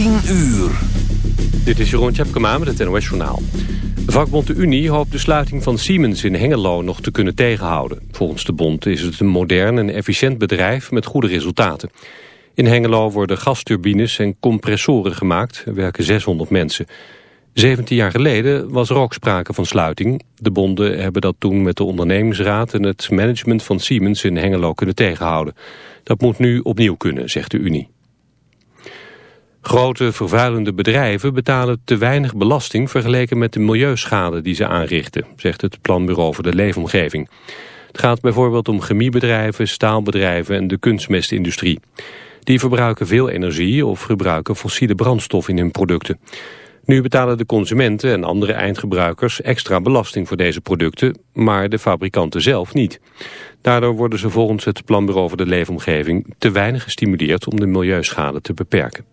10 uur. Dit is Jeroen Tjepkema met het NOS Journaal. Vakbond de Unie hoopt de sluiting van Siemens in Hengelo nog te kunnen tegenhouden. Volgens de bond is het een modern en efficiënt bedrijf met goede resultaten. In Hengelo worden gasturbines en compressoren gemaakt. Er werken 600 mensen. 17 jaar geleden was er ook sprake van sluiting. De bonden hebben dat toen met de ondernemingsraad en het management van Siemens in Hengelo kunnen tegenhouden. Dat moet nu opnieuw kunnen, zegt de Unie. Grote vervuilende bedrijven betalen te weinig belasting vergeleken met de milieuschade die ze aanrichten, zegt het Planbureau voor de Leefomgeving. Het gaat bijvoorbeeld om chemiebedrijven, staalbedrijven en de kunstmestindustrie. Die verbruiken veel energie of gebruiken fossiele brandstof in hun producten. Nu betalen de consumenten en andere eindgebruikers extra belasting voor deze producten, maar de fabrikanten zelf niet. Daardoor worden ze volgens het Planbureau voor de Leefomgeving te weinig gestimuleerd om de milieuschade te beperken.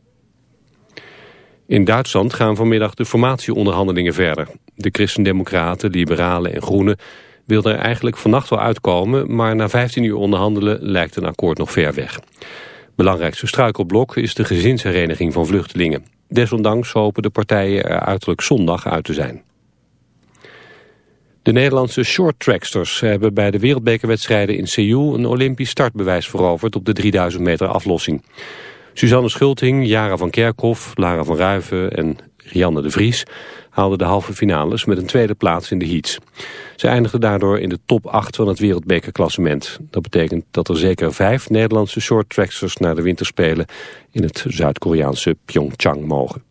In Duitsland gaan vanmiddag de formatieonderhandelingen verder. De christendemocraten, liberalen en groenen wilden er eigenlijk vannacht wel uitkomen... maar na 15 uur onderhandelen lijkt een akkoord nog ver weg. Belangrijkste struikelblok is de gezinshereniging van vluchtelingen. Desondanks hopen de partijen er uiterlijk zondag uit te zijn. De Nederlandse shorttracksters hebben bij de wereldbekerwedstrijden in Seoul... een olympisch startbewijs veroverd op de 3000 meter aflossing. Suzanne Schulting, Jara van Kerkhoff, Lara van Ruiven en Rianne de Vries haalden de halve finales met een tweede plaats in de heats. Ze eindigden daardoor in de top 8 van het wereldbekerklassement. Dat betekent dat er zeker vijf Nederlandse shorttracksters naar de winterspelen in het Zuid-Koreaanse Pyeongchang mogen.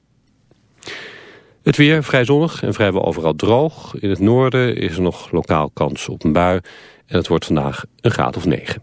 Het weer vrij zonnig en vrijwel overal droog. In het noorden is er nog lokaal kans op een bui en het wordt vandaag een graad of 9.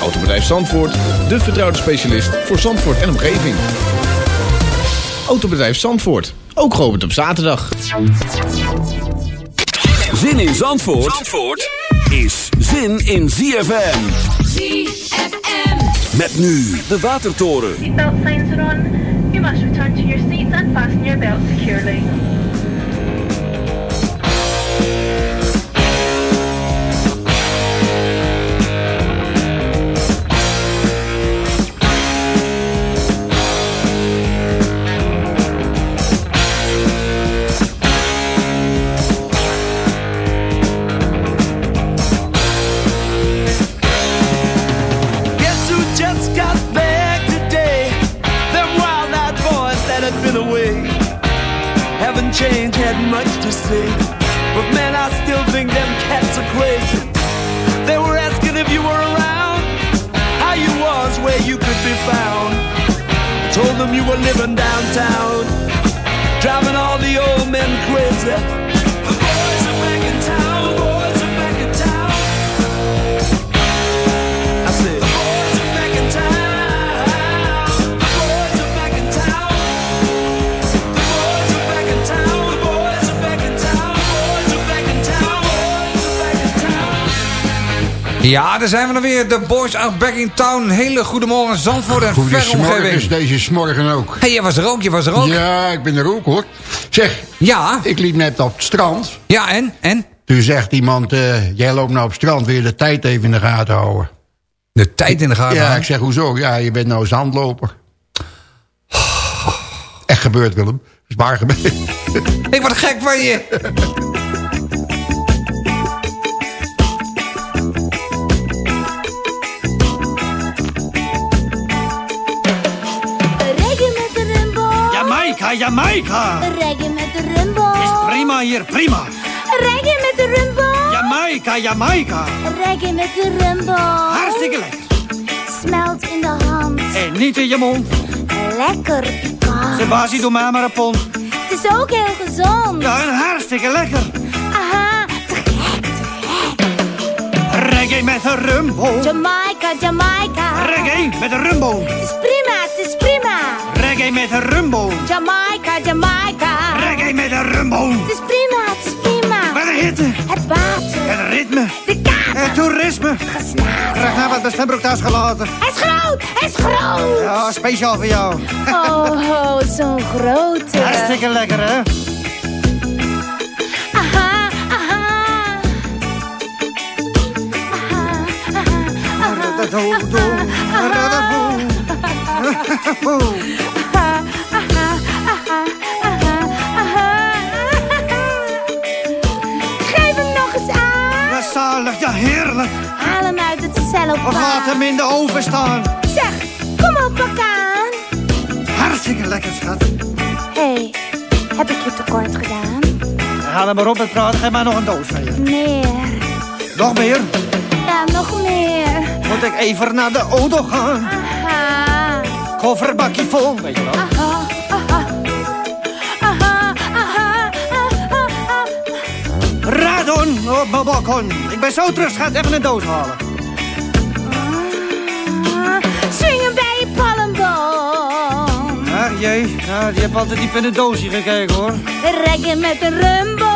Autobedrijf Zandvoort, de vertrouwde specialist voor Zandvoort en omgeving. Autobedrijf Zandvoort, ook geopend op zaterdag. Zin in Zandvoort, Zandvoort is zin in ZFM. ZFM. Met nu de Watertoren. Seatbelt signs are on. You must return to your seats and fasten your belt securely. Ja, daar zijn we dan weer. De boys are back in town. Hele goedemorgen Zandvoort en omgeving. deze smorgen ook. Hé, hey, jij was er ook, je was er ook. Ja, ik ben er ook hoor. Zeg, Ja, ik liep net op het strand. ja en? En? Toen zegt iemand, eh, jij loopt nou op het strand, wil je de tijd even in de gaten houden? De tijd in de gaten. ja, houden. ik zeg, hoezo? Ja, je bent nou zandloper. Echt gebeurd, Willem. is waar gebeurd. Hé, wat gek van je. Jamaica, Jamaica. Reggae met de rumbo. Is prima hier, prima. Reggae met de rumbo. Jamaica, Jamaica. Reggae met de rumbo. Hartstikke lekker. Smelt in de hand. En niet in je mond. Lekker pikant. Sebasie, doe mij maar een pond. Het is ook heel gezond. Ja, en hartstikke lekker. Aha, te gek, te gek. Reggae met een rumbo. Jamaica, Jamaica. Reggae met een rumbo. Het is prima, het is prima. Reggae met een rumbo. Jamaica, Jamaica. Reggae met een rumbo. Het is prima, het is prima. Met de hitte. Het water. Het ritme. De kater. Het toerisme. Gesnaten. Graag naar wat mijn zwembroek thuis gelaten. Hij is groot, hij is groot. Ja, speciaal voor jou. Oh, oh zo'n grote. Hartstikke lekker, hè? Aha, aha. Geef zalig, ja, heerlijk. Haal hem uit het cellophaan. Of laat hem in de oven staan. Zeg, kom op, pak aan. Hartstikke lekker, schat. Hé, hey, heb ik je tekort gedaan? Haal hem maar op praat. Geef mij nog een doos van je. Meer. Nog meer? Ja, nog meer. Moet ik even naar de auto gaan? Aha. Kofferbakje vol, weet je wel. Aha. Radon op mijn balkon. Ik ben zo terug, schat. Even een doos halen. Swing hem bij je palmboom. Ach jee, ja, die heb altijd diep in de doosje gekeken, hoor. Reggae met een rumbo.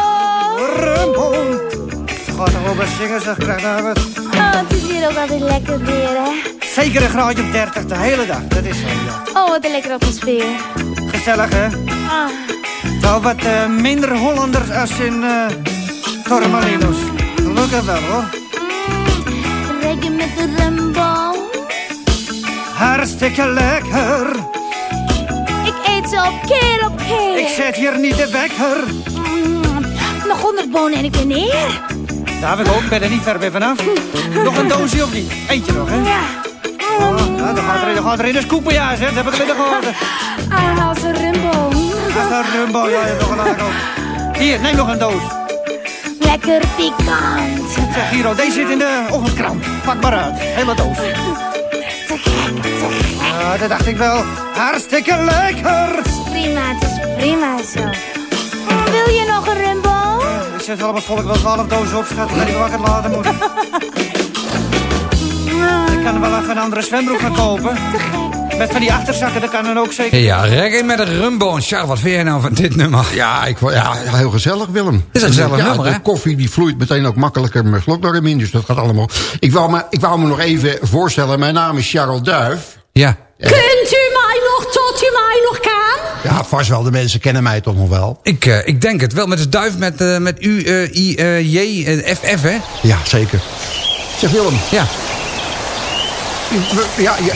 Rumbo. Gaat toch wel bij zingen, zeg. Krijg daar wat. Oh, het is hier ook altijd lekker weer, hè? Zeker een graadje op 30 de hele dag. Dat is zo, ja. Oh, wat een lekkere atmosfeer. Gezellig, hè? Ah, Nou, wat eh, minder Hollanders als in uh, Torremolinos. Gelukkig wel, hoor. mm, reggae met een rumbo. Hartstikke lekker. Ik eet ze op keer op keer. Ik zet hier niet de wekker. Mm, nog honderd bonen en ik ben neer. Daar heb ik ook. Ben er niet ver meer vanaf. Nog een doosje of niet? Eentje nog, hè? Ja. Oh, nou, dan gaat er, dan gaat er in een scoopenjaar, hè? Dat heb ik gehoord. Ah, als een een rumbo, ja, je hebt nog ook. Hier, neem nog een doos. Lekker pikant. Zeg, Giro, deze zit in de ochtendkrant. Pak maar uit. Hele doos. Te gek, te gek. Ja, dat dacht ik wel. Hartstikke lekker. Prima, het is prima zo. Wil je nog een rumbo? Ik zet allemaal volk wel 12 dozen op, schat. Ik ik het laten moet. Ik kan wel even een andere zwembroek gaan kopen. Met van die achterzakken, dat kan dan ook zeker. Ja, reggae met een rumbo. En Charles, wat vind jij nou van dit nummer? Ja, ik, vond- ja, heel gezellig, Willem. Het is een gezellig nummer, De hè? koffie die vloeit meteen ook makkelijker met slokdarm in, dus dat gaat allemaal. Ik wou, me, ik wou me nog even voorstellen, mijn naam is Charles Duif. Ja. Kunt u mij nog tot u mij nog kan? Ja, vast wel, de mensen kennen mij toch nog wel. Ik, eh, ik denk het wel. Met de duif met, eh, met U, eh, I, eh, J, eh, F, F, hè? Ja, zeker. Zeg Willem. Ja. Ja, ja.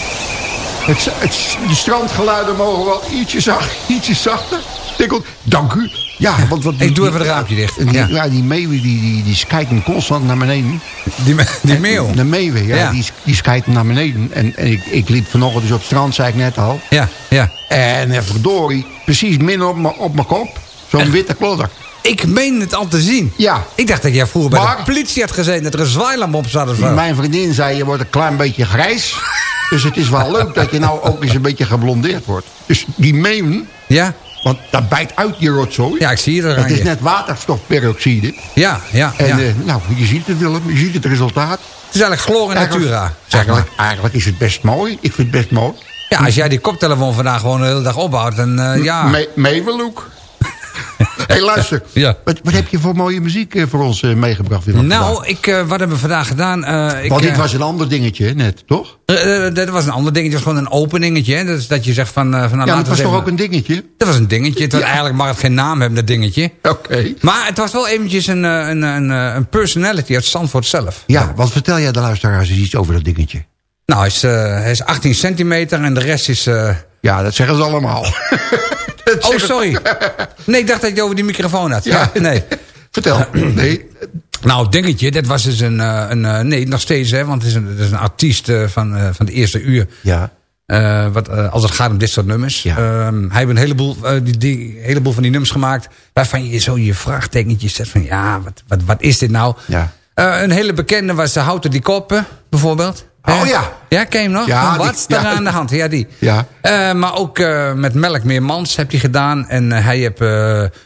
Het, het, de strandgeluiden mogen wel ietsje, zacht, ietsje zachter. Tikkel, dank u. Ja, want wat, Ik doe even het raampje dicht. Die, Ja. ja. die meeuwen die, die, die kijken constant naar beneden. Die, die meeuw. De meeuwen, ja, Ja. die, die kijken naar beneden. En, en ik, ik liep vanochtend dus op het strand, zei ik net al. Ja, ja. En eh, verdorie, precies min op mijn op mijn kop. Zo'n witte klodder. Ik meen het al te zien. Ja. Ik dacht dat jij vroeger bij Maar- de politie had gezeten... dat er een zwaailamp op zat of zo. Mijn vriendin zei, je wordt een klein beetje grijs. Dus het is wel leuk dat je nou ook eens een beetje geblondeerd wordt. Dus die meeuwen, Ja? want dat bijt uit die rotzooi. Ja, ik zie het Het eraan. is net waterstofperoxide. Ja, ja, En ja. eh, nou, je ziet het Willem, je ziet het resultaat. Het is eigenlijk chloor in Eigenlijk- natura, zeg maar. Eigenlijk, eigenlijk is het best mooi. Ik vind het best mooi. Ja, als jij die koptelefoon vandaag gewoon de hele dag ophoudt... dan eh, ja... Me. hey, luister. Ja. Wat, wat heb je voor mooie muziek eh, voor ons eh, meegebracht? Willem, vandaag? Nou, ik, eh, wat hebben we vandaag gedaan? Eh, ik, Want dit was een ander dingetje, net, toch? dat was een ander dingetje, het was gewoon een openingetje. Hè? Dat, is dat je zegt van... van nou, ja, dat we was toch ook een dingetje? Dat was een dingetje. Het was, Ja. Eigenlijk mag het geen naam hebben, dat dingetje. Oké. Maar het was wel eventjes een, een, een, een personality uit Zandvoort zelf. Ja, wat vertel jij de luisteraars eens iets over dat dingetje? Nou, hij is, hij is 18 centimeter en de rest is... Ja, dat zeggen ze allemaal. Oh, sorry. Nee, ik dacht dat je over die microfoon had. Ja, nee. Vertel. Nee. Nou, dingetje, dat was dus een... eh, een eh, nee, nog steeds, hè, want het is een, het is een artiest eh, van, van de eerste uur. Ja. Wat, als het gaat om dit soort nummers. Ja. Ehm, hij heeft een heleboel, die, die, heleboel van die nummers gemaakt... waarvan je zo je vraagtekentjes zet van... ja, wat, wat, wat is dit nou? Ja. Een hele bekende was de Houten die Koppen, bijvoorbeeld. Oh, ja. Ja, ken je hem nog? Ja, Van die- wat is er ja. aan de hand? Ja, die. Ja. Eh, maar ook eh, met Melkmeermans heb hij gedaan. En eh, hij heeft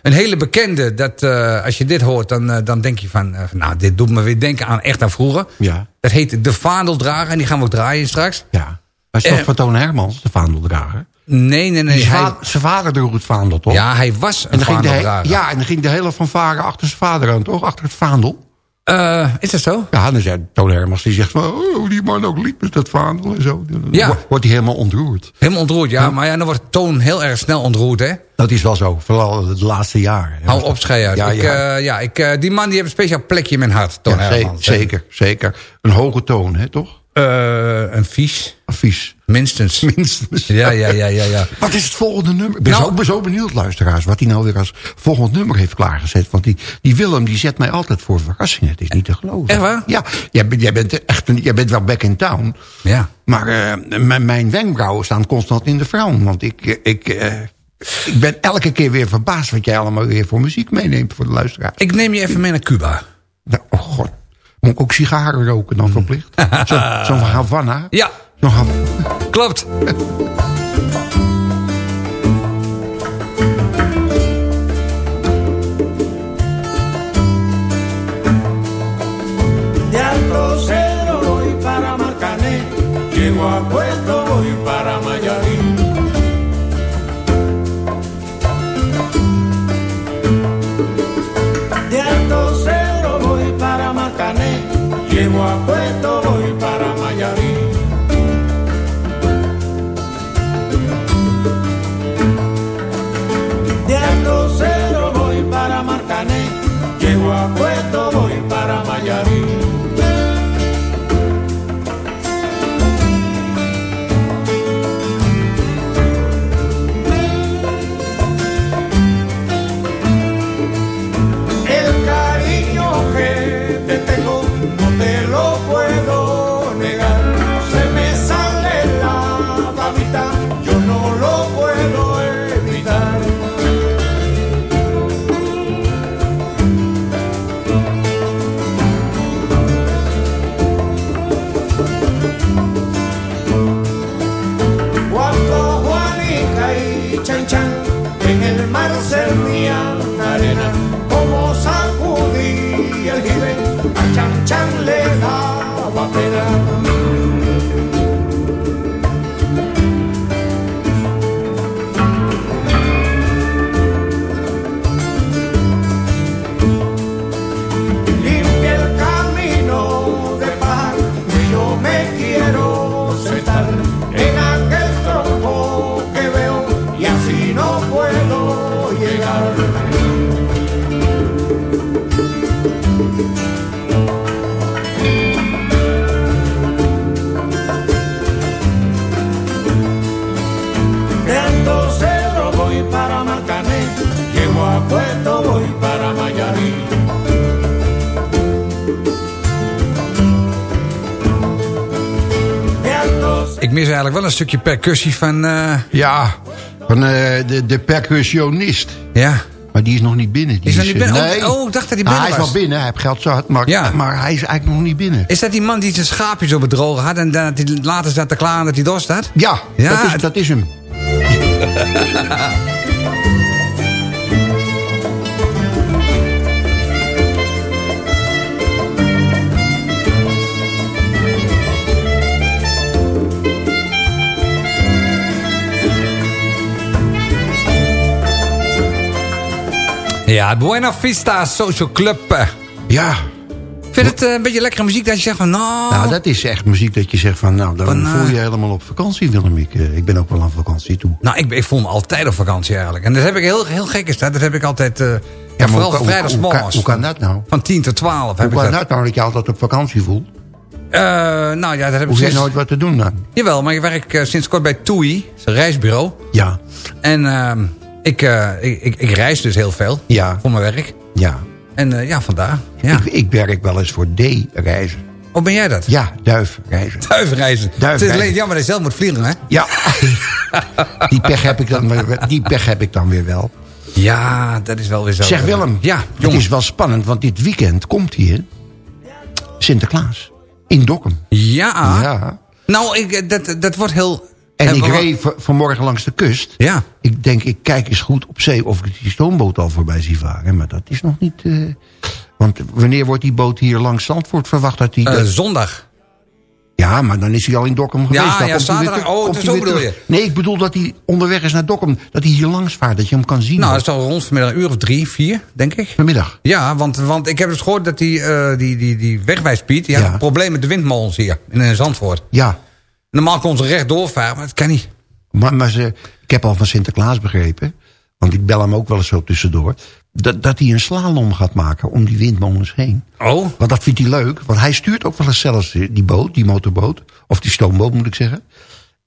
een hele bekende. Dat als je dit hoort, dan, dan denk je van, Nou, dit doet me weer denken aan echt aan vroeger. Ja. Dat heet De Vaandeldrager. En die gaan we ook draaien straks. Ja. Hij is toch van Toon Hermans, de vaandeldrager? Nee, nee, nee. Die Hij, va- zijn vader droeg het vaandel, toch? ja, hij was een En dan ging de, he- vaandeldrager. ja, en dan ging de hele fanfare achter zijn vader aan, toch? Achter het vaandel. Eh, is dat zo? Ja, dan zei Toon Hermans, die zegt van... Oh, die man ook liep met dat vaandel en zo. Dan Ja. wo- Wordt hij helemaal ontroerd. Helemaal ontroerd, ja. Maar ja, dan wordt toon heel erg snel ontroerd, hè? Dat is wel zo, vooral de laatste jaren. Hou op, schei uit. Ja, ik, ja. eh, ja, ik, eh, die man die heeft een speciaal plekje in mijn hart, Toon Hermans. zeker, zeker. Een hoge toon, hè, toch? Eh, een vies. Vies. Minstens. Minstens. Ja, ja, ja, ja, ja. Wat is het volgende nummer? Ik ben, Nou- zo, ik ben zo benieuwd, luisteraars, wat hij nou weer als volgend nummer heeft klaargezet. Want die, die Willem, die zet mij altijd voor verrassingen. Het is niet te geloven. Echt waar? Ja, jij, bent- jij bent echt een, jij bent wel back in town. Ja. Maar eh, mijn, mijn wenkbrauwen staan constant in de vrouw. Want ik, eh, ik, ik ben elke keer weer verbaasd wat jij allemaal weer voor muziek meeneemt voor de luisteraars. Ik neem je even mee naar Cuba. Nou, oh god. Moet ik ook sigaren roken dan verplicht? Zo'n zo van Havana? Ja, Zo'n Havana. klopt. De Alto Cedro voy para Marcané, llego a Puerto voy para. Llego a Puerto voy para Mayarín. De Alto Cedro voy para Marcané, llego a Puerto voy para Mayarín. Een stukje percussie van... eh, Ja, van eh, de, de percussionist. ja. Maar die is nog niet binnen. Die Is hij niet binnen? Nee. Oh, oh, ik dacht dat hij Ah, binnen hij is was. wel binnen, hij heeft geld zat. Maar, Ja. maar hij is eigenlijk nog niet binnen. Is dat die man die zijn schaapjes op het droge had... en dat hij later zat te klaar dat hij dorst had? Ja, Ja, dat, is, dat is hem. Ja, Buena Vista Social Club. Ja. Vind je het eh, een beetje lekkere muziek dat je zegt van... Nou, Nou, dat is echt muziek dat je zegt van... Nou, dan Van, eh, voel je je helemaal op vakantie, Willem. Ik, eh, ik ben ook wel aan vakantie toe. nou ik, ik voel me altijd op vakantie eigenlijk. En dat heb ik heel, heel gek is dat. Dat heb ik altijd... eh ja, maar vooral hoe kan- hoe- hoe kan- hoe kan dat nou? Van 10 tot 12 Hoe heb kan ik dat. dat nou dat je altijd op vakantie voelt? Eh, nou ja, dat heb ik Hoef sinds... nooit wat te doen dan? Jawel, maar ik werk eh, sinds kort bij TUI. Een reisbureau. Ja. En ehm, ik, eh, ik, ik, ik reis dus heel veel. Ja. Voor mijn werk. Ja. En eh, ja, vandaar. Ja. Ik, ik werk wel eens voor D-reizen. Hoe ben jij dat? Ja, duifreizen. Duifreizen. Het is alleen jammer dat je zelf moet vliegen, hè? Ja. die, pech heb ik dan, weer- die pech heb ik dan weer wel. Ja, dat is wel weer zo. Zeg Willem, Ja, het is wel spannend, want dit weekend komt hier Sinterklaas. In Dokkum. Ja. Ja. Nou, ik, eh, dat, dat wordt heel... En ik reed vanmorgen langs de kust. Ja. Ik denk, ik kijk eens goed op zee of ik die stoomboot al voorbij zie varen. Maar dat is nog niet... eh, want wanneer wordt die boot hier langs Zandvoort verwacht? Dat die, Eh, dat- zondag. ja, maar dan is hij al in Dokkum geweest. Ja, Dan ja, zaterdag. terug- Oh, zo bedoel Nee, ik bedoel dat hij onderweg is naar Dokkum. Dat hij hier langs vaart, dat je hem kan zien. Nou, dat is al rond vanmiddag een uur of drie, vier, denk ik. Vanmiddag. Ja, want, want ik heb dus gehoord dat die, eh die, die, die wegwijspiet... die had een probleem met de windmolens hier in Zandvoort. Ja, Normaal kon ze recht doorvaren, maar dat kan niet. maar, maar ze, ik heb al van Sinterklaas begrepen... want ik bel hem ook wel eens zo tussendoor... dat, dat hij een slalom gaat maken om die windmolens heen. Oh? Want dat vindt hij leuk. Want hij stuurt ook wel eens zelfs die boot, die motorboot. Of die stoomboot moet ik zeggen.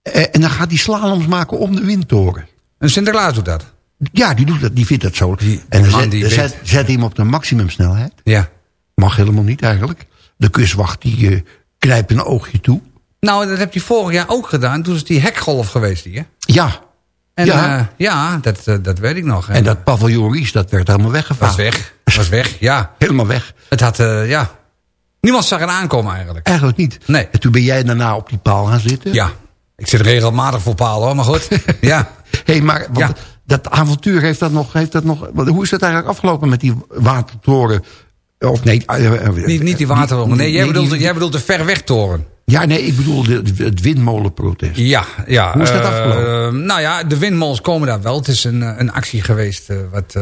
Eh, en dan gaat hij slaloms maken om de windtoren. En Sinterklaas doet dat? Ja, die, doet dat, die vindt dat zo. Die- en dan zet hij hem op de maximumsnelheid. Ja. Mag helemaal niet eigenlijk. De kustwacht die eh, knijpt een oogje toe. Nou, dat heb je vorig jaar ook gedaan. Toen is die hekgolf geweest hier. Ja. En Ja. ja, ja dat, eh, dat weet ik nog. En dat paviljoen Ries, dat werd helemaal weggevaagd. was weg. Was weg, ja. Helemaal weg. Het had, eh, ja... Niemand zag het aankomen eigenlijk. Eigenlijk niet. Nee. En toen ben jij daarna op die paal gaan zitten. Ja. Ik zit regelmatig voor palen hoor, maar goed. ja. hey, maar want Ja. dat avontuur heeft dat nog... Heeft dat nog hoe is dat eigenlijk afgelopen met die watertoren? Of nee... eh, eh, Niet, niet die waterrongen. Nee, jij, bedoelt, jij bedoelt de ver weg toren. Ja, nee, ik bedoel het windmolenprotest. Ja, ja. Hoe is dat eh, afgelopen? nou ja, de windmolens komen daar wel. Het is een, eh, een actie geweest eh, wat,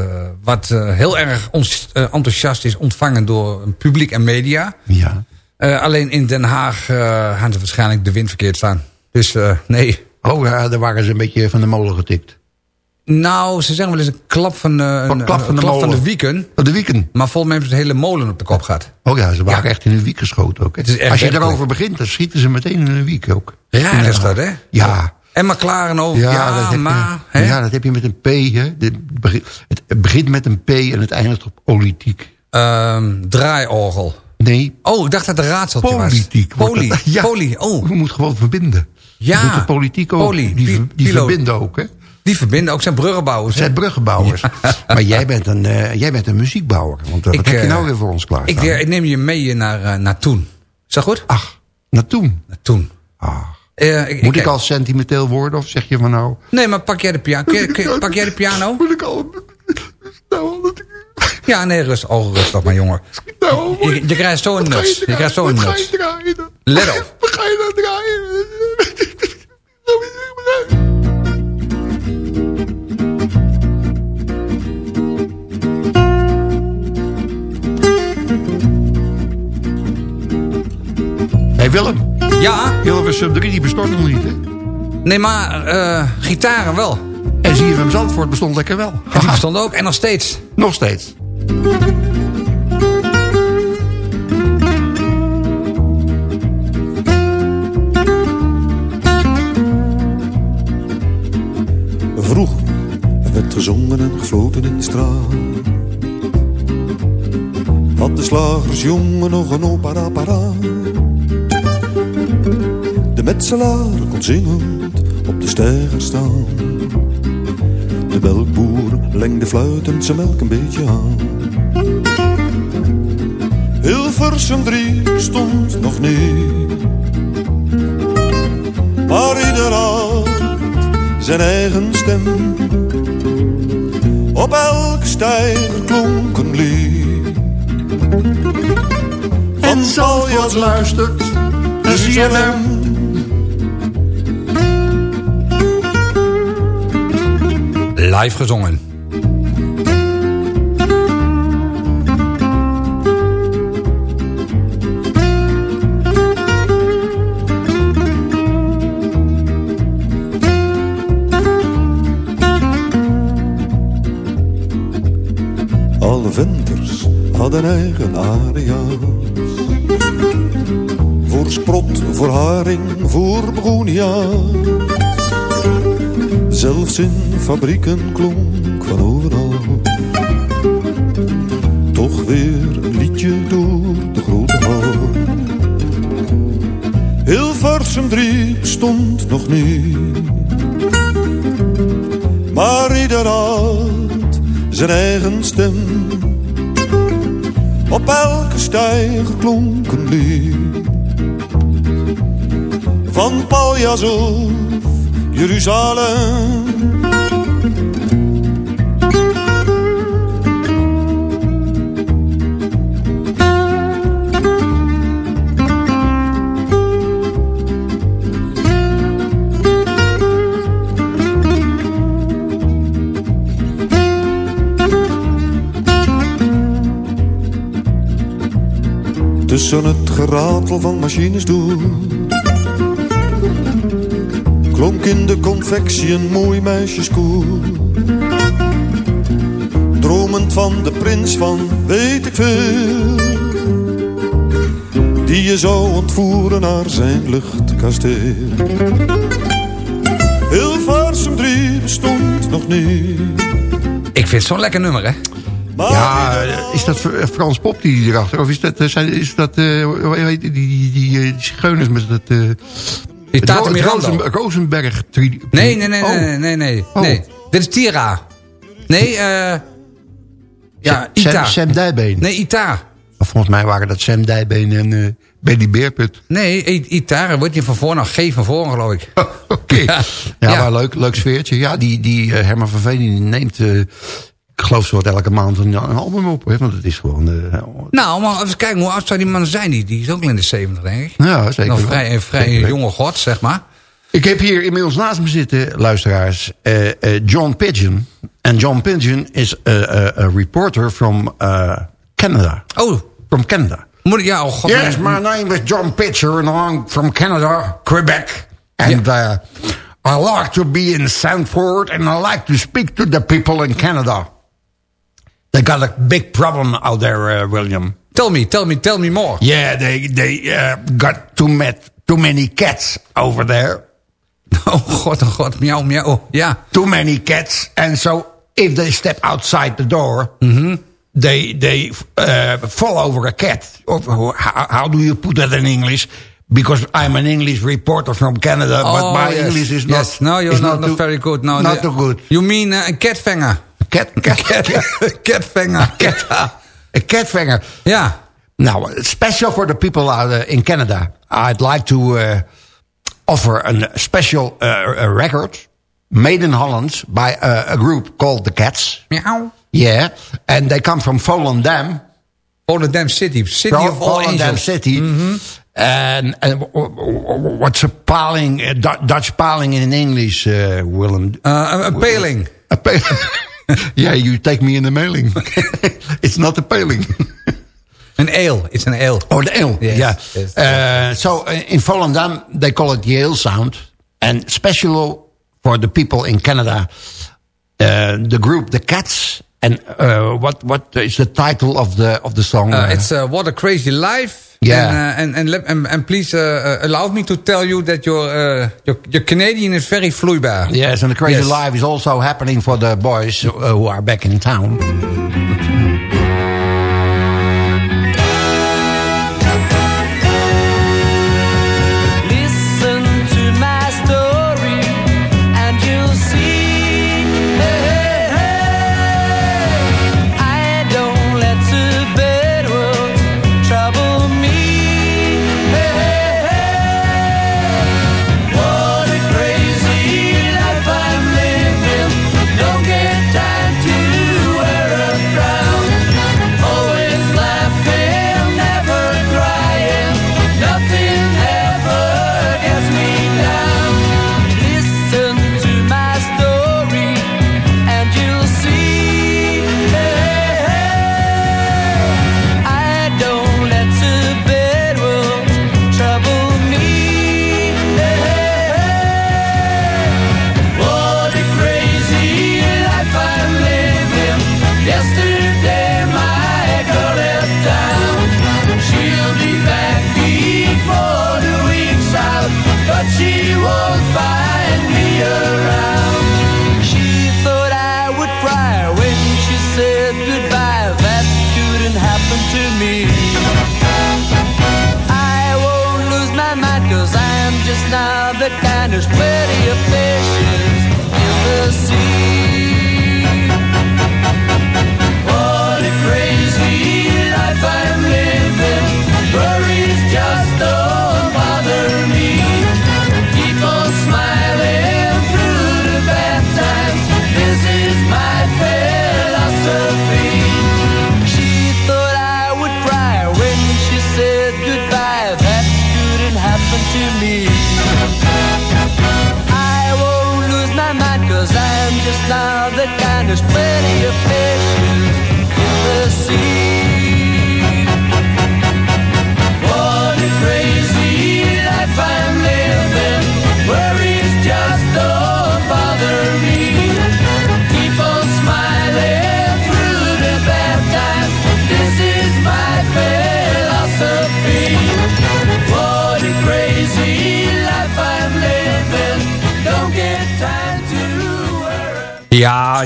wat heel erg ons, enthousiast is ontvangen door een publiek en media. Ja. Alleen in Den Haag hadden ze waarschijnlijk de wind verkeerd staan. Dus nee. Oh ja, daar waren ze een beetje van de molen getikt. Nou, ze zeggen wel eens een klap van de, een, klap van de klap van de wieken. Van de wieken. Maar volgens mij hebben ze de hele molen op de kop gehad. Oh ja, ze waren Ja. echt in hun wiek geschoten ook. Het echt Als je erover begint, dan schieten ze meteen in hun wiek ook. Raar is dat, hè? Ja. En maar klaren over. Ja, dat heb maar. je, ja, dat heb je met een P. Hè. Het begint met een P en het eindigt op politiek. Ehm, draaiorgel. Nee, Oh, ik dacht dat het een raadseltje was. politiek. Poli. het. Ja. Poli. Oh, Je moet gewoon verbinden. Ja. De politiek ook. Poli. Die, die verbinden ook, hè. Die verbinden ook zijn bruggenbouwers. Zijn bruggenbouwers. Maar jij bent, een, eh, jij bent een muziekbouwer. Want wat heb je eh, nou weer voor ons klaar Ik, ik neem je mee naar, eh, naar Toen. Is dat goed? Ach, naar toen. Naar Toen. Eh, ik- Moet ik ik- al sentimenteel worden of zeg je van nou... Nee, maar pak jij de piano? Pak jij de piano? Moet ik al... Nou. Ja, nee, rust. Oh, rustig maar, jongen. Nou, Je, je krijgt zo een wat ga nuts. Je krijgt zo een Wat ga nuts. je draaien dan? Let op. Wat ga je dan draaien? Hey Willem, Ja? Hilversum 3 die bestond nog niet, hè? Nee, maar eh, gitaren wel. En ZFM Zandvoort bestond lekker wel. En die bestond ook. En nog steeds. Nog steeds. Vroeg werd gezongen en gefloten in de straat. Had de slagersjongen nog een opera paraat. De metselaar kon zingend op de steiger staan. De melkboer lengde fluitend zijn melk een beetje aan. Hilversum drie stond nog niet. Maar ieder had zijn eigen stem. Op elke stijger klonk een lied. En Zandvoort luistert naar ZFM. live gezongen. Alle venters hadden eigen aria's. Voor sprot, voor haring, voor begonia's. Zelfs in fabrieken klonk van overal. Toch weer een liedje door de grote hal. Hilversum drie stond nog niet. Maar ieder had zijn eigen stem. Op elke stijger klonk een lied. Van Paljas of Jeruzalem. Tussen het geratel van machines door. Klonk in de confectie een mooi meisjeskoor. Dromend van de prins van weet ik veel. Die je zou ontvoeren naar zijn luchtkasteel. Hilversum 3 bestond nog niet. Ik vind het zo'n lekker nummer, hè? Ja, is dat Frans Pop die erachter? Of is dat, eh, zijn, is dat uh, die, die, die, zigeuners met dat... Uh, die Tata Miranda. Rosenberg. Nee, nee, nee, oh. nee, nee, nee, oh. nee. Dit is Tira. Nee, eh... ja, Ita. Sam, Sam Dijbeen. Nee, Ita. Volgens mij waren dat Sam Dijbeen en uh, Benny Beerput. Nee, Ita. Wordt je van voor nog G van voor, geloof ik. Oké. Okay. Ja, ja, ja, maar leuk, leuk sfeertje. Ja, die, die uh, Herman van Veen neemt... Uh, ik geloof zo wat elke maand een, een album op. Hè, want het is gewoon... Uh, nou, maar even kijken, hoe oud zou die man zijn? Die, die is ook in de 70, denk ik. Ja, zeker. Nog vrij, een vrij zeker. jonge god, zeg maar. Ik heb hier inmiddels naast me zitten, luisteraars, uh, uh, John Pigeon. En John Pigeon is a reporter from Canada. Oh. From Canada. Moet ik, ja, oh god. Yes, my name is John Pigeon and I'm from Canada, Quebec. And. I like to be in Sanford and I like to speak to the people in Canada. They got a big problem out there, uh, William. Tell me, tell me, tell me more. Yeah, they they uh, got too, met, too many cats over there. Oh god, oh god, meow, meow, yeah. Too many cats, and so if they step outside the door, mm -hmm. they they uh, fall over a cat. Or, how, how, do you put that in English? Because I'm an English reporter from Canada, oh, but my yes. English is not. Yes, no, you're not, not, too, very good. No, not the, too good. You mean uh, a catvanger? Cat, cat, cat, catvanger. cat, a catvanger. Yeah. Now, special for the people out uh, in Canada, I'd like to uh, offer a special uh, a record made in Holland by a, a, group called the Cats. Meow. Yeah, and they come from Volendam. Volendam City, city from of all Volendam angels. City. Mm -hmm. And, and what's a paling, uh, Dutch paling in English, uh, Willem? Uh, a paling. A paling. yeah, you take me in the mailing. it's not a paling. An ale. It's an ale. Oh, the ale. Yes, yeah. yes. Uh, so uh, in Volendam, they call it the ale sound. And special for the people in Canada, uh, the group The Cats. And uh, what what is the title of the of the song? Uh, it's uh, What a Crazy Life. Yeah. And uh, and and, and, and please uh, uh, allow me to tell you that your, your your Canadian is very vloeibaar. Yes, and the Crazy Yes. Life is also happening for the boys who are back in town.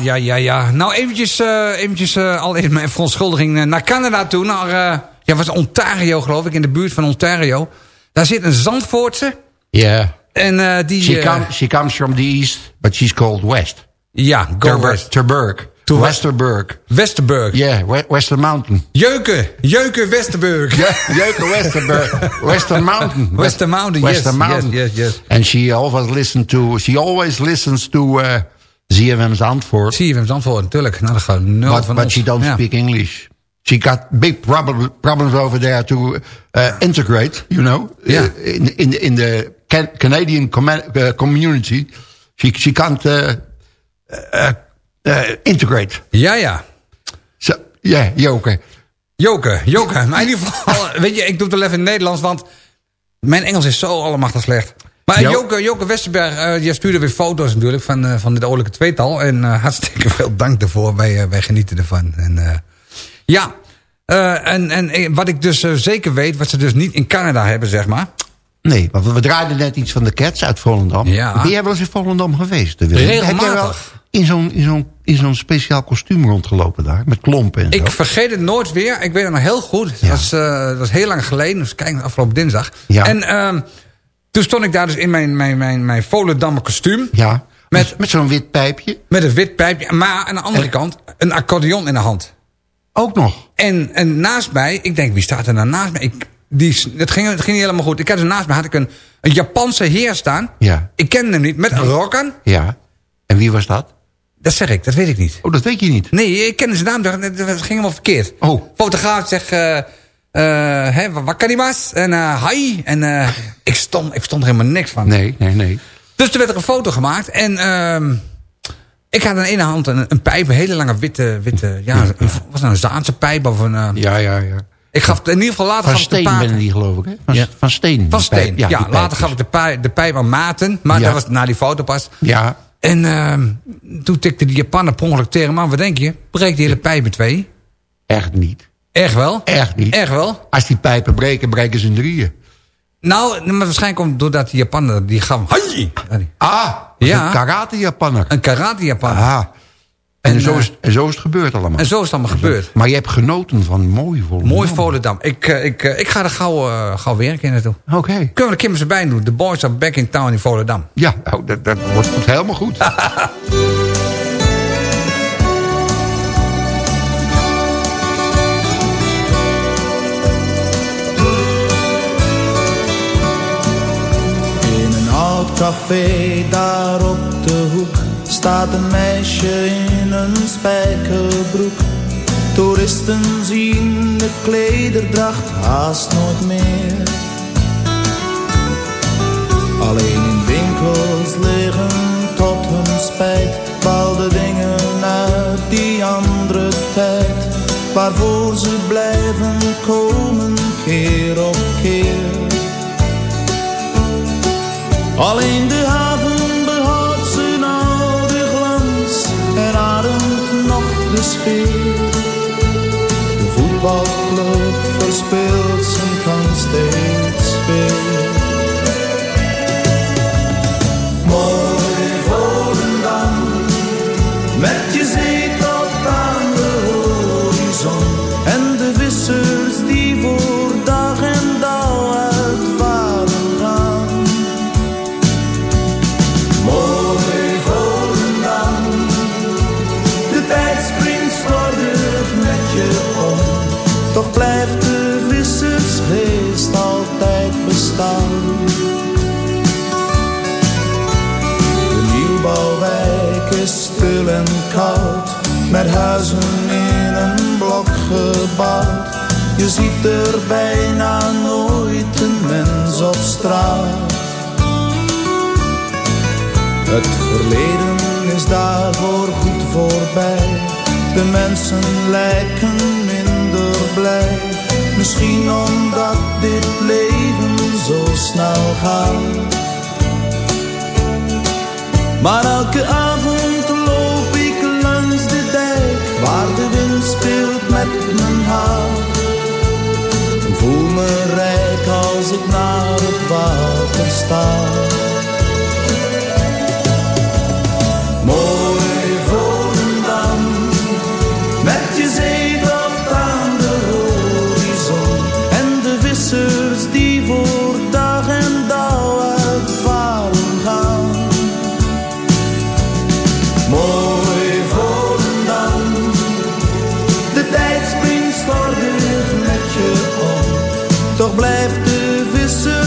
Ja, ja, ja, ja. Nou, eventjes, eh eventjes uh, allereerst mijn verontschuldiging eh, naar Canada toe. Naar, uh, ja, was Ontario, geloof ik, in de buurt van Ontario. Daar zit een Zandvoortse. Yeah. En uh, die... She, come, she comes from the east, but she's called west. Ja, go Terber west. Terberg. To Westerburg. Westerburg. Yeah, we Western Mountain. Jeuken. Jeuken Westerburg. Yeah, Jeuken Westerburg. Western Mountain. Western Mountain, Western yes, Mountain. yes, yes, yes. And she always listen to, she always listens to uh, ZFM Zandvoort. ZFM Zandvoort, natuurlijk. Nou, dat gaat nooit But, van but ons. she don't Ja. speak English. She got big problem, problems over there to uh, integrate, you know, Yeah. uh, in, in, in the Can Canadian uh, community. She, she can't uh, integrate. Ja, ja. So, yeah, Joke. Joke, Joke. Maar in ieder geval, weet je, ik doe het wel even in het Nederlands, want mijn Engels is zo allemachtig slecht. Maar Jo- Joke, Joke Westerberg, je stuurde weer foto's natuurlijk van, eh, van dit oorlijke tweetal. En eh, hartstikke veel dank daarvoor. Wij, wij genieten ervan. En, ja, en, en wat ik dus zeker weet, wat ze dus niet in Canada hebben, zeg maar. Nee, want we draaiden net iets van de Cats uit Volendam. Ja. Ben jij wel eens in Volendam geweest? Regelmatig. Heb jij wel in zo'n in zo'n in zo'n speciaal kostuum rondgelopen daar? Met klompen en zo? Ik vergeet het nooit weer. Ik weet het nog heel goed. Het was, eh, dat was heel lang geleden. Dus kijk, afgelopen dinsdag. Ja. En ehm, toen stond ik daar dus in mijn, mijn, mijn, mijn Volendammer kostuum. Ja, met, met zo'n wit pijpje. Met een wit pijpje. Maar aan de andere kant een accordeon in de hand. Ook nog? En, en naast mij, ik denk, wie staat er nou naast mij? Ik, die, het, ging, het ging niet helemaal goed. Ik had dus naast mij had ik een, een Japanse heer staan. Ja. Ik kende hem niet, met een rok aan. Ja. En wie was dat? Dat zeg ik, dat weet ik niet. Oh, dat weet je niet? Nee, ik kende zijn naam, dat, ging helemaal verkeerd. Oh. Fotograaf zegt, eh hè, wat kan die was? En eh hi. En eh, ik, stond, ik stond er helemaal niks van. Nee, nee, nee. Dus er werd er een foto gemaakt. En ehm ik had aan de ene hand een, een pijp, een hele lange witte... witte ja, een- was nou een Zaanse pijp of een... eh, Ja, ja, ja. Ik gaf in ieder geval later... Van gaf ik de steen ben die geloof ik, hè? Van, Ja. van steen. Van steen, pijp. ja. later gaf ik de pijp, de pijp aan maten. Maar Ja. dat was na die foto pas. Ja. En ehm, toen tikte die Japaner per ongeluk tegen me aan. Wat denk je? Breekt die hele pijp in twee. Echt niet. Echt wel? Echt niet. Echt wel? Als die pijpen breken, breken ze in drieën. Nou, maar waarschijnlijk komt doordat die Japaner... Die gaf hem... Ah, Ja. een karate-Japanner. Een karate-Japaner. Ah. En, En, zo eh, is, en zo is het gebeurd allemaal. En zo is het allemaal gebeurd. Maar je hebt genoten van mooi Volendam. Mooi Volendam. Ik, eh, ik, eh, ik ga er gauw, eh, gauw weer een keer naartoe. Oké. Kunnen we de Kimmers erbij doen? The boys are back in town in Volendam. Ja, nou, dat, dat wordt goed, helemaal goed. café daar op de hoek staat een meisje in een spijkerbroek. Toeristen zien de klederdracht haast nooit meer. Alleen in winkels liggen tot hun spijt bepaalde dingen uit die andere tijd. Waarvoor ze blijven komen keer op keer. Alleen de haven behoudt zijn oude glans en ademt nog de sfeer. De voetbalclub verspeelt zijn kans steeds weer. Met huizen in een blok gebouwd. Je ziet er bijna nooit een mens op straat. Het verleden is daarvoor goed voorbij. De mensen lijken minder blij. Misschien omdat dit leven zo snel gaat. Maar elke avond speelt met mijn haar Voel me rijk als ik naar het water sta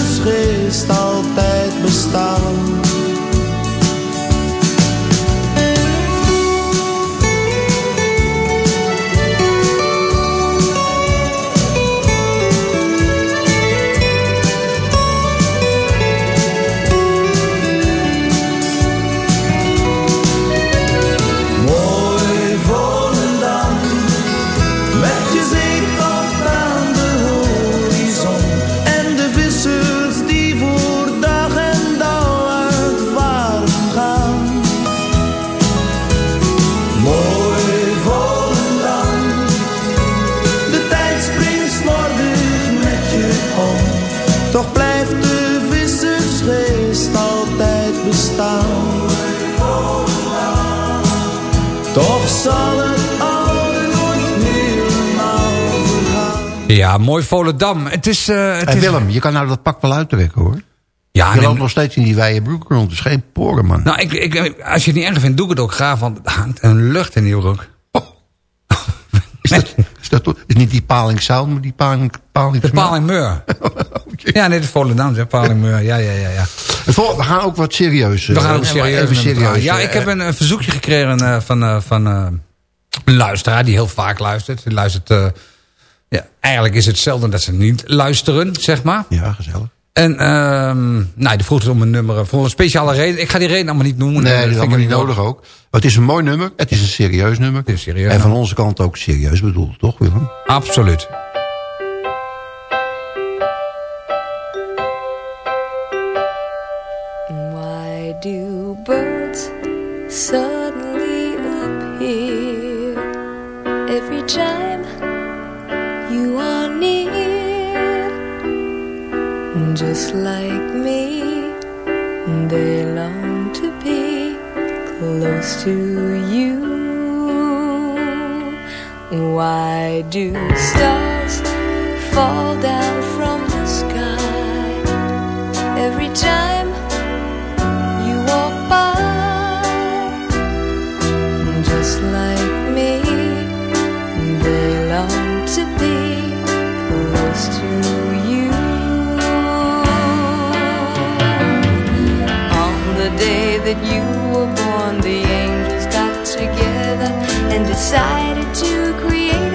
vissersgeest altijd bestaan. Ja, mooi Volendam. Het is... eh, het is Willem, je kan nou dat pak wel uittrekken hoor. Ja, je loopt nog steeds in die wijde broek rond. Het is geen poren, man. Nou, ik, ik, als je het niet erg vindt, doe ik het ook graag. Want er hangt een lucht in die broek. Is, dat, is, dat, is niet die paling zout, maar die paling... paling De Palingmeur. Ja, nee, de Volendam, de Palingmeur. Ja, ja, ja. ja. We gaan ook wat serieus. We gaan ook eh, serieus. Even serieus. Ja, eh, ik heb een, verzoekje gekregen van, van eh, een luisteraar die heel vaak luistert. Die luistert ja, eigenlijk is het zelden dat ze niet luisteren, zeg maar. Ja, gezellig. En ehm nou, die vroeg dus om een nummer voor een speciale reden. Ik ga die reden allemaal niet noemen. Nee, dat vind is ik allemaal niet nodig ook. Maar het is een mooi nummer. Het is een serieus nummer. Het is serieus. En van onze kant ook serieus bedoeld, toch Willem? Absoluut. Why do birds suddenly appear every time Just like me, they long to be close to you. Why do stars fall down from the sky every time? That you were born. The angels got together and decided to create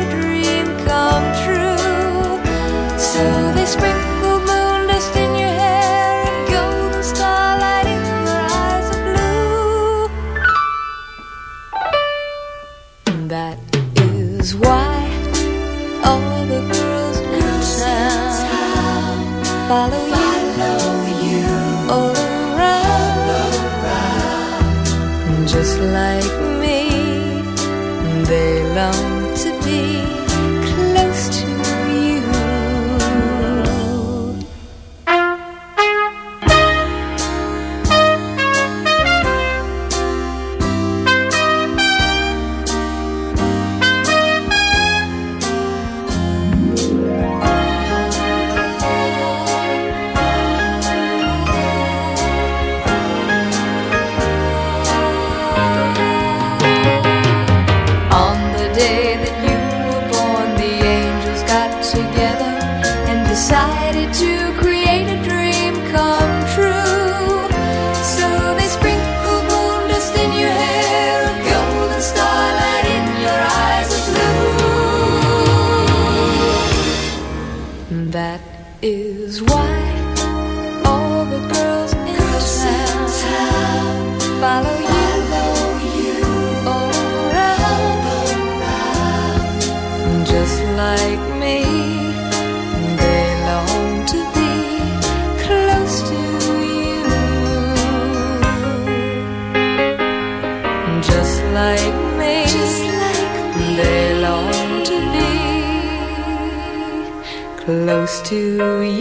you.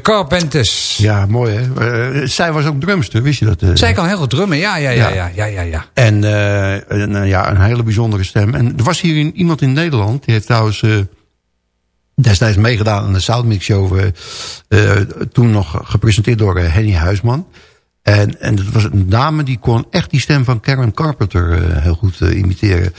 Carpenters. Ja, mooi hè. Eh, zij was ook drumster, wist je dat? eh? Zij kan heel goed drummen, ja, ja, ja, Ja. ja, ja, ja. En eh, een, ja, een hele bijzondere stem. En er was hier in, iemand in Nederland, die heeft trouwens destijds meegedaan aan de Soundmix Show. toen nog gepresenteerd door Henny Huisman. En, en dat was een dame die kon echt die stem van Karen Carpenter heel goed imiteren.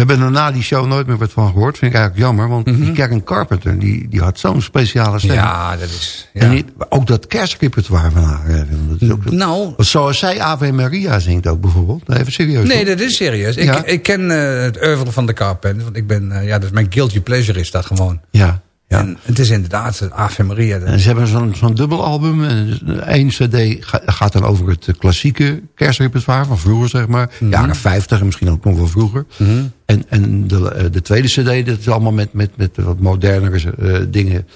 We hebben er na die show nooit meer wat van gehoord. Vind ik eigenlijk jammer, want die Karen Carpenter die, die had zo'n speciale stem. Mhm. Ja, dat is... Ja. En die- ook dat kerstrepertoire van haar. Dat is ook, nou... Zoals zij Ave Maria zingt ook bijvoorbeeld. Even serieus. Nee, hoor. dat is serieus. Ik, Ja. ik ken eh, het oeuvre van de Carpenters. Want ik ben, eh, ja, dat is mijn guilty pleasure is dat gewoon. Ja. En het is inderdaad Ave Maria. En ze hebben zo'n zo'n dubbelalbum. Eén cd ga- gaat dan over het klassieke kerstrepertoire van vroeger, zeg maar. Mhm. Jaren 50 en misschien ook nog wel vroeger. En, en de, eh, de tweede cd, dat is allemaal met, met, met wat modernere eh, dingen.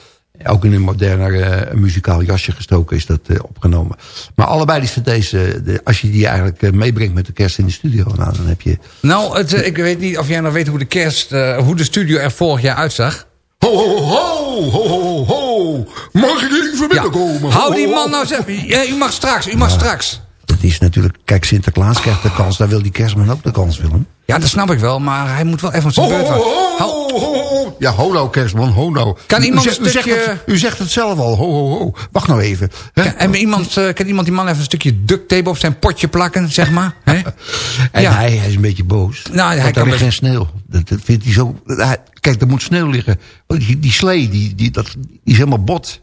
Ook in een moderner eh, muzikaal jasje gestoken is dat eh, opgenomen. Maar allebei die cd's, eh, de, als je die eigenlijk eh, meebrengt met de kerst in de studio... Nou, dan heb je... Nou, het, eh, ik weet niet of jij nog weet hoe de kerst, eh, hoe de studio er vorig jaar uitzag. Ho, ho, ho, ho, ho, ho. Mag ik even binnenkomen? Hou die man nou eens even. Ja, u mag straks, u mag straks. Is natuurlijk... Kijk, Sinterklaas krijgt de kans. Daar wil die kerstman ook de kans, Willem. Ja, dat snap ik wel, maar hij moet wel even op zijn Ho, beurt ho. Ja, ho nou, kerstman, ho nou. Kan U- iemand u, zegt, een u, zegt stukje- het, u zegt het zelf al, ho, ho, ho. Wacht nou even. Hè? En iemand, eh, kan iemand die man even een stukje duct tape op zijn potje plakken, zeg maar? Hè? En Ja. hij, hij is een beetje boos. Nou, hij kan er geen sneeuw. Dat, dat vindt hij zo... hij- kijk, er moet sneeuw liggen. Oh, Die, die slee, die, die, dat, die is helemaal bot.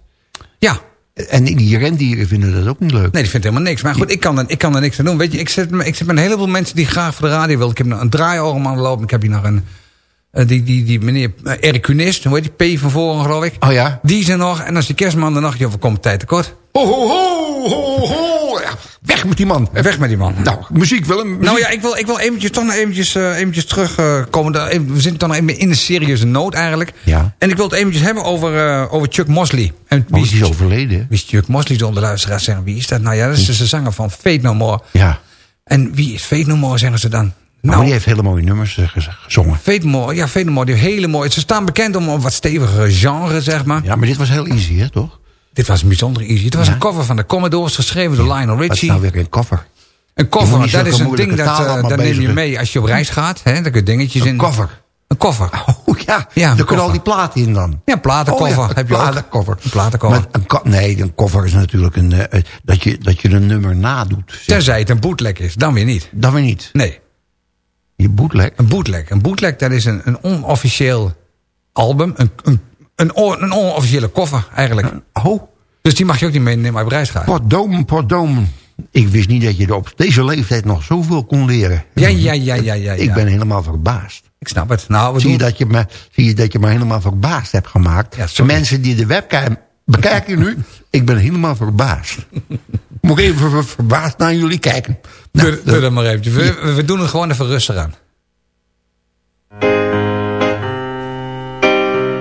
Ja. En die rendieren vinden dat ook niet leuk. Nee, die vindt helemaal niks. Maar goed, ik kan er, ik kan er niks aan doen. Weet je, ik zit, me- ik zit met een heleboel mensen die graag voor de radio willen. Ik heb nog een draaiorgelman lopen. Ik heb hier nog een... eh, die, die, die meneer uh, Erik Cunist, hoe heet die? P van voren, geloof ik. Oh ja? Die is er nog. En als die kerstman er nog... Je komt tijd tekort. Ho, ho, ho, ho, ho. Ja, weg met die man. Weg met die man. Nou, muziek Willem. Muziek. Nou ja, ik wil, ik wil eventjes, toch nog eventjes, eh, eventjes terugkomen. Daar even- we zitten even in een serieuze nood eigenlijk. Ja. En ik wil het eventjes hebben over, eh, over Chuck Mosley. En Oh, die is overleden. Wie is Chuck Mosley, zullen de luisteraars zeggen. Wie is dat? Nou ja, dat is dus de zanger van Fate No More. Ja. En wie is Fate No More, zeggen ze dan? Nou, maar die heeft hele mooie nummers eh, gez- gezongen. Fate No More, ja, Fate No More, die heeft hele mooie... Ze staan bekend om een wat stevigere genre, zeg maar. Ja, maar dit was heel easy, hè, toch? Dit was bijzonder easy. Het was Ja. een cover van de Commodores, geschreven door Lionel Wat is Richie. nou weer een koffer? Een niet dat is een ding dat, dat neem je mee als je op reis gaat. Hè? Daar kun je dingetjes in. Een koffer. Een koffer. Oh ja, Ja, daar een kunnen al die platen in dan. Ja, een platenkoffer Oh ja, heb je ook. platenkoffer. Een platenkoffer. Een nee, een koffer is natuurlijk een, eh, eh, dat, je, dat je een nummer nadoet. zeg. Tenzij het een bootleg is, dan weer niet. Dan weer niet. Nee, Je bootleg. een bootleg. Een bootleg, dat is een, een onofficieel album. Een, een, een, een onofficiële koffer, eigenlijk. Oh, Dus die mag je ook niet meenemen op reis gaat. pardon, pardon. Ik wist niet dat je er op deze leeftijd nog zoveel kon leren. Ja, ja, ja, ja, ja. Ik ben helemaal verbaasd. Ik snap het. Nou, we Zie je, dat je, me, zie je dat je me helemaal verbaasd hebt gemaakt? Ja. Mensen die de webcam bekijken nu, ik ben helemaal verbaasd. Moet ik even ver- verbaasd naar jullie kijken? Nou, Doe, dat maar eventjes. We, doen het gewoon even rustig aan.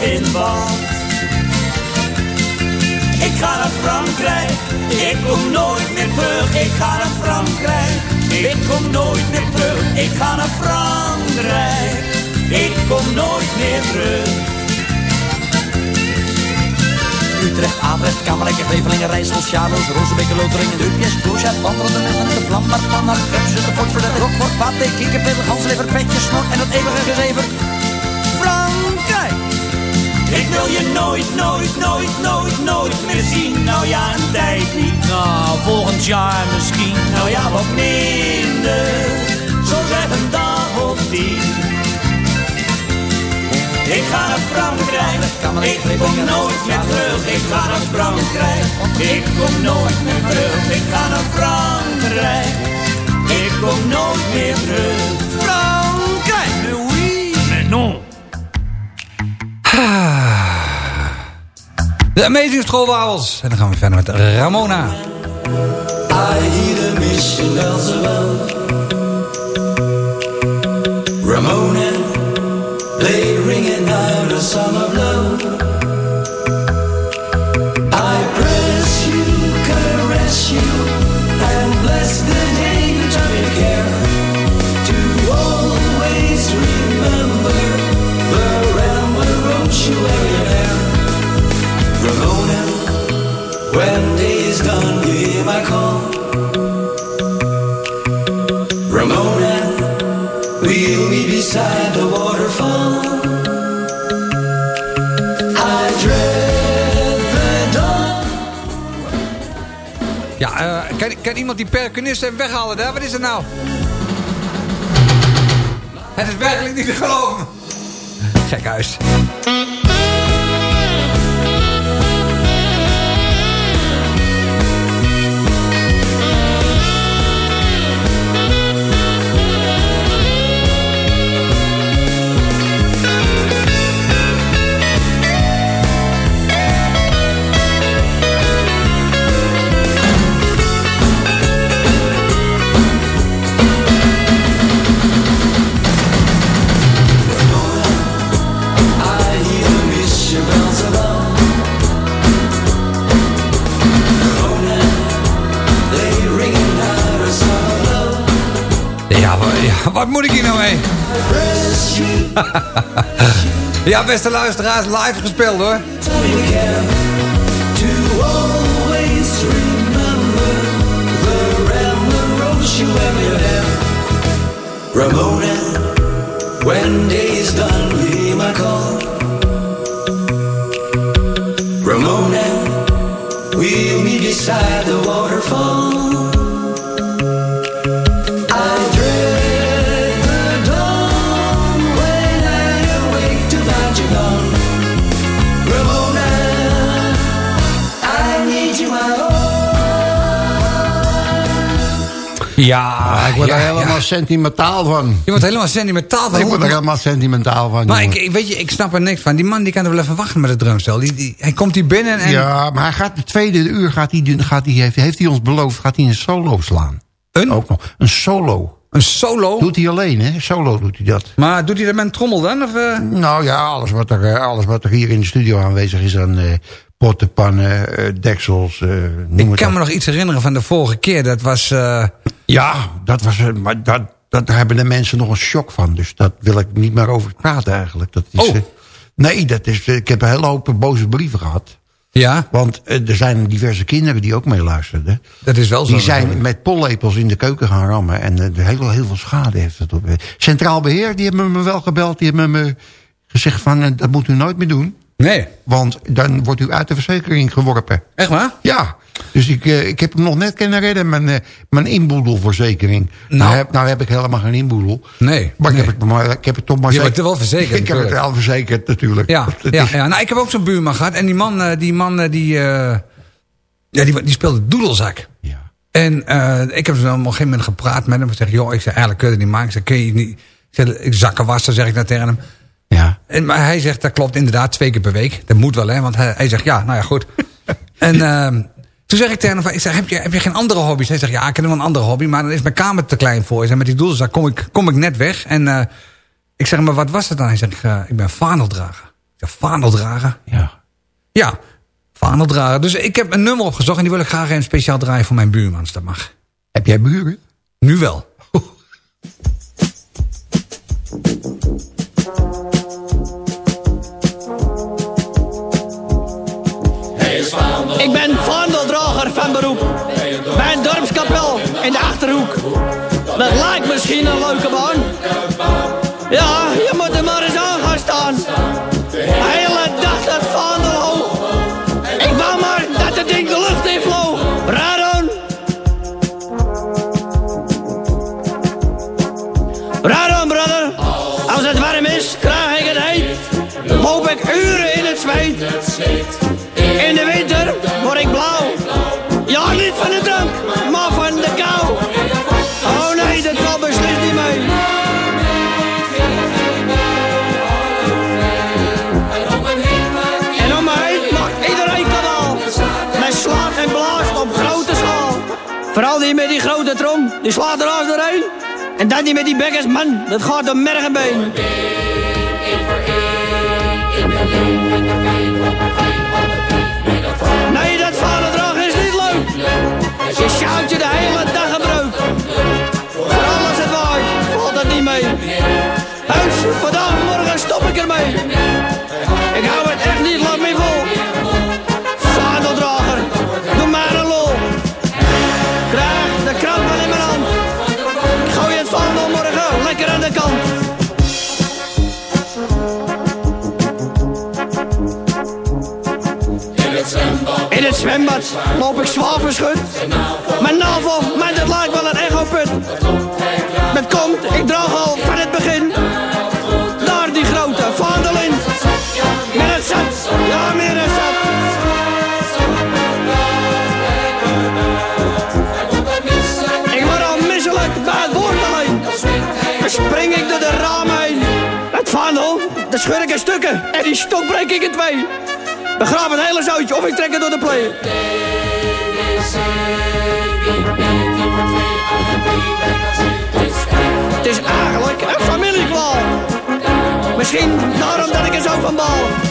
Ik ga naar Frankrijk, ik kom nooit meer terug. Ik ga naar Frankrijk, ik kom nooit meer terug. Ik ga naar Frankrijk, ik kom nooit meer terug. Utrecht, Atrecht, Kamerijk, Levelingen, Rijssel, Sjaloos, Rozenbeek, Loteringen, Deukjes, Kloosjaar, Pantrot, de Messenet, de Vlambaar, Panhout, Krebs, de Godverlet, Rockfort, Pate, Kikkerbril, Hanslever, Petje, Snor en dat eeuwige gezever. Frankrijk! Ik wil je nooit, nooit, nooit, nooit, nooit meer zien. Nou ja, een tijd niet. Nou, volgend jaar misschien. Nou ja, wat minder. Zo zeg een dag of tien. Ik ga naar Frankrijk, ik kom nooit meer terug. Ik ga naar Frankrijk, ik kom nooit meer terug. Ik ga naar Frankrijk, ik kom nooit meer terug. Frankrijk, mais oui, mais non. Ah. De Amazing School Wawels. En dan gaan we verder met Ramona. I hear the mission bells above. Ramona, they ringing out a song of love. Ramona, when day is done, hear my call. Ramona, we'll meet beside the waterfall. I dread the dawn. Ja, eh, kan, kan iemand die percussionist even weghalen daar? Wat is er nou? Het is werkelijk niet te geloven. Gek huis. You, Ja, beste luisteraars, live gespeeld hoor. you. Ramona, when day is done, you hear my call. Ramona, we'll meet beside Ja, ik word ja, er helemaal ja. sentimentaal van. Je wordt helemaal sentimentaal van. Ik word er helemaal sentimentaal van. Maar jongen. ik, ik- weet je, ik snap er niks van. Die man die kan er wel even wachten met het drumstel. Die, die, hij komt hier binnen en... Ja, maar hij gaat de tweede uur gaat hij, gaat hij, heeft, heeft hij ons beloofd, gaat hij een solo slaan. Een? Ook nog. Een solo. Een solo? Doet hij alleen, hè? Solo doet hij dat. Maar doet hij dat met een trommel dan? Of, eh? Nou ja, alles wat er, eh, alles wat er hier in de studio aanwezig is aan eh, potten, pannen, eh, deksels, eh noem Ik kan me nog iets herinneren van de vorige keer. Dat was... eh, Ja, dat was, maar dat, dat, daar hebben de mensen nog een shock van. Dus dat wil ik niet meer over praten eigenlijk. Dat is, Oh. nee, dat is, ik heb een hele hoop boze brieven gehad. Ja, Want er zijn diverse kinderen die ook meeluisterden. dat is wel zo. Die zijn natuurlijk. met pollepels in de keuken gaan rammen. En heel, heel veel schade heeft het op. Centraal Beheer, die hebben me wel gebeld. Die hebben me gezegd van, dat moet u nooit meer doen. Nee, Want dan wordt u uit de verzekering geworpen. echt waar? Ja, dus ik, eh, ik heb hem nog net kunnen redden. Mijn, eh, mijn inboedelverzekering. Nou. Nou. heb, nou heb ik helemaal geen inboedel. Nee. Maar, nee. ik, heb het, maar ik heb het toch maar Je zeker- wordt er wel verzekerd, Ik heb het wel verzekerd natuurlijk. Ja, Het ja, is- ja. Nou, ik heb ook zo'n buurman gehad. En die man, eh, die, man die, ja, die, die speelde doedelzak. Ja. En ik heb dus op een gegeven moment gepraat met hem. Ik zeg, joh, ik zeg, eigenlijk kun je het niet maken. Ik zeg, kun je niet... Ik zeg, ik zakken wassen, zeg ik naar tegen hem. En, maar hij zegt, dat klopt inderdaad, twee keer per week. Dat moet wel, hè. Want hij, hij zegt, ja, nou ja, goed. en ehm, toen zeg ik tegen hem, ik zeg, heb je, heb je geen andere hobby's? Hij zegt, ja, ik heb wel een andere hobby. Maar dan is mijn kamer te klein voor. Zegt, met die doelzak kom ik, kom ik net weg. En eh, ik zeg, maar wat was het dan? Hij zegt, eh, ik ben vaandeldrager. Ik zeg, vaandeldrager? Ja. Ja, vaandeldrager. Dus ik heb een nummer opgezocht en die wil ik graag even speciaal draaien voor mijn buurman, als dat mag. Heb jij buren? Nu wel. Achterhoek. Dat lijkt misschien een leuke baan. Ja, je die slaat er als doorheen. En dan die met die bekkers, man, dat gaat door merg en been. Nee, dat vaderdrag is niet leuk. Je sjouwt je de hele dag gebruik. Voor alles het waait, valt dat niet mee. Huis, vandaag, morgen stop ik ermee. Zwembad loop ik zwaar verschut. Mijn navel, mijn dat lijkt wel een echoput. Dat komt, ik draag al van het begin. Daar die grote vaandel in. Met het zat, ja meer dan zat. Ik word al misselijk bij het woord alleen. Dan spring ik door de ramen heen. Het vaandel, ik in stukken. En die stok breek ik in twee. Begraaf het hele zoutje of ik trek het door de play. Het is eigenlijk een familiekwal. Misschien daarom dat ik er zo van bal.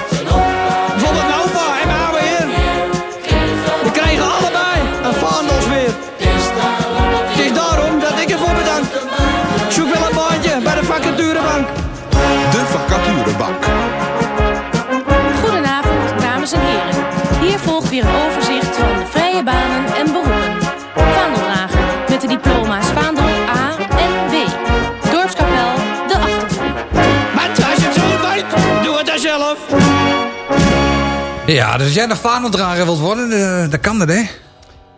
Ja, dus als jij een vaandeldrager wilt worden, eh, dan kan dat, hè?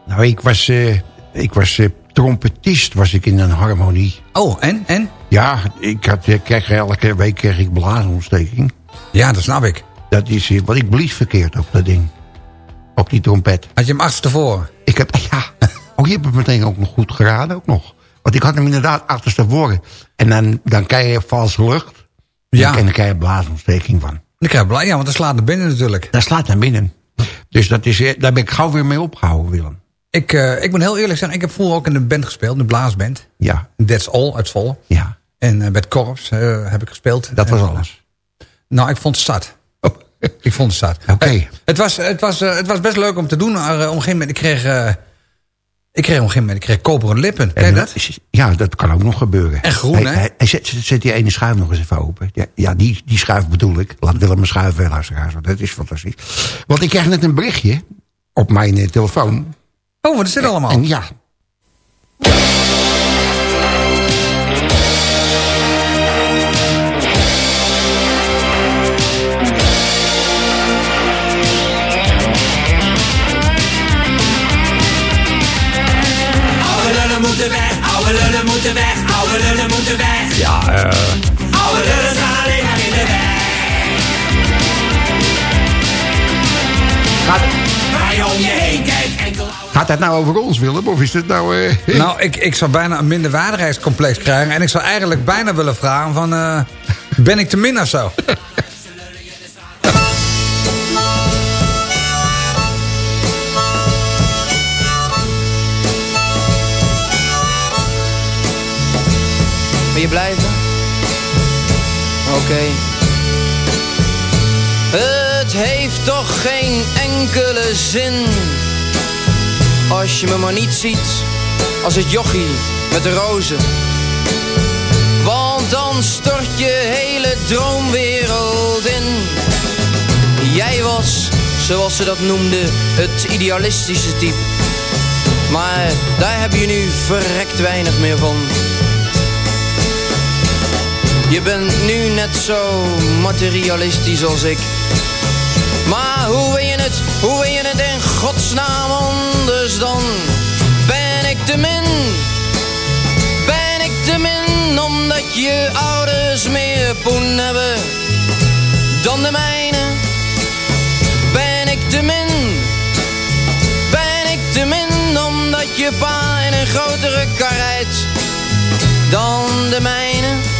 Nou, ik was, eh, ik was eh, trompetist, was ik in een harmonie. Oh, en? En? Ja, ik had, ik kreeg elke week kreeg ik blaasontsteking. Ja, dat snap ik. Dat is, wat ik blies verkeerd op dat ding. Op die trompet. Had je hem achterstevoren? Ik heb, ja. Oh, je hebt het meteen ook nog goed geraden, ook nog. Want ik had hem inderdaad achterstevoren. En dan, dan krijg je valse lucht. Ja. En dan krijg je blaasontsteking van. Dan krijg je blij, ja, want dan slaat naar binnen natuurlijk. Dat slaat naar binnen. Dus dat is, eh, daar ben ik gauw weer mee opgehouden, Willem. Ik, eh, ik moet heel eerlijk zeggen, ik heb vroeger ook in de band gespeeld, de blaasband. Ja. That's All uit Zwolle. Ja. En eh, het korps heb ik gespeeld. Dat was alles. Nou, ik vond het stad. Ik vond het stad. Oké. Het, was, het, was, het was best leuk om te doen. Maar, op een gegeven moment, ik kreeg... eh, ik kreeg op een gegeven moment, ik kreeg koperen lippen. Ken je dat? is- Ja, dat kan ook nog gebeuren. En groen, hè? hey, zet, die ene schuif nog eens even open. Ja, ja die, die schuif bedoel ik. Laat Willem mijn schuif wel luisteren. Want dat is fantastisch. Want ik kreeg net een berichtje op mijn eh, telefoon. Oh, wat is dit allemaal? En ja, moeten weg, oude lullen moeten weg, oude lullen moeten weg. Ja, eh... Oude lullen staan alleen maar in de weg. Gaat, Waar je om je heen kijkt, enkel gaat dat nou over ons, Willem? Of is het nou... eh, Nou, ik, ik zou bijna een minderwaardigheidscomplex krijgen. En ik zou eigenlijk bijna willen vragen van... eh, ben ik te min of zo? blijven? Oké. Het heeft toch geen enkele zin Als je me maar niet ziet Als het jochie met de rozen Want dan stort je hele droomwereld in Jij was, zoals ze dat noemden, het idealistische type Maar daar heb je nu verrekt weinig meer van je bent nu net zo materialistisch als ik. Maar hoe wil je het, hoe wil je het in godsnaam anders dan? Ben ik te min? Ben ik te min omdat je ouders meer poen hebben dan de mijne? Ben ik te min? Ben ik te min omdat je pa in een grotere kar rijdt dan de mijne?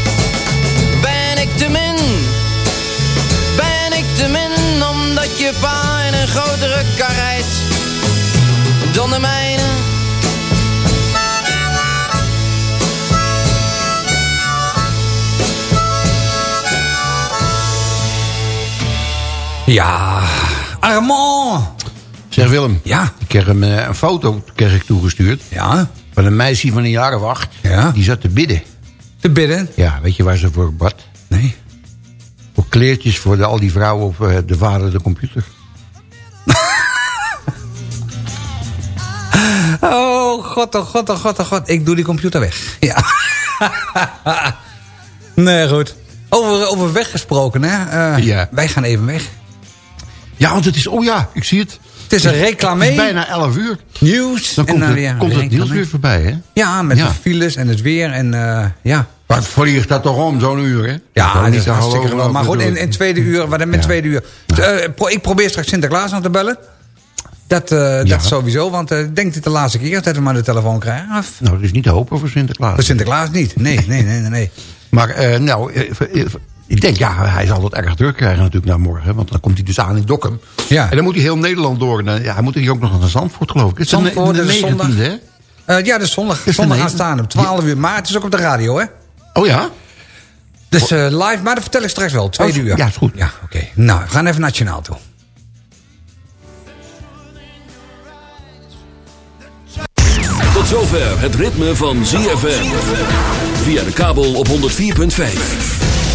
Ja, Armand. Zeg Willem. Ja. Ik kreeg een, eh, een foto kreeg ik toegestuurd. Ja. Van een meisje van een jaar of acht. Ja. Die zat te bidden. Te bidden? Ja, weet je waar ze voor bad? Nee. Voor kleertjes voor de, al die vrouwen op eh, de vader de computer. Oh god, oh god, oh god, oh god. Ik doe die computer weg. Ja. nee, goed. Over, over weggesproken, hè. Eh, Ja. Wij gaan even weg. Ja, want het is... Oh ja, ik zie het. Het is een reclame. Het is bijna 11 uur. Nieuws. Dan en komt, dan het, komt het nieuws weer voorbij, hè? Ja, met Ja. de files en het weer en eh, ja. Wat vliegt dat toch om, zo'n uur, hè? Ja, dat niet is hartstikke geweldig. Maar goed, in, in tweede uur, wat met Ja. tweede uur. Eh, pro- ik probeer straks Sinterklaas nog te bellen. Dat, eh, dat sowieso, want ik denk dit de laatste keer dat we hem aan de telefoon krijgen. Nou, dat is niet te hopen voor Sinterklaas. voor Sinterklaas niet. Nee, nee, nee, nee. nee. Maar nou, ik denk, ja, hij zal het erg druk krijgen natuurlijk naar morgen. Want dan komt hij dus aan in Dokkum. Ja. En dan moet hij heel Nederland door. En ja, hij moet hier ook nog naar Zandvoort, geloof ik. Het is de- Zandvoort, de is zondag. 19e, hè? Eh, ja, is zondag. de zondag negen- aanstaan om 12 uur. Maar het is ook op de radio, hè? Oh ja? Dus eh, live, maar dat vertel ik straks wel. Tweede Oh, uur. ja, is goed. Ja, oké. Nou, we gaan even nationaal toe. Tot zover het ritme van ZFM. Via de kabel op 104.5.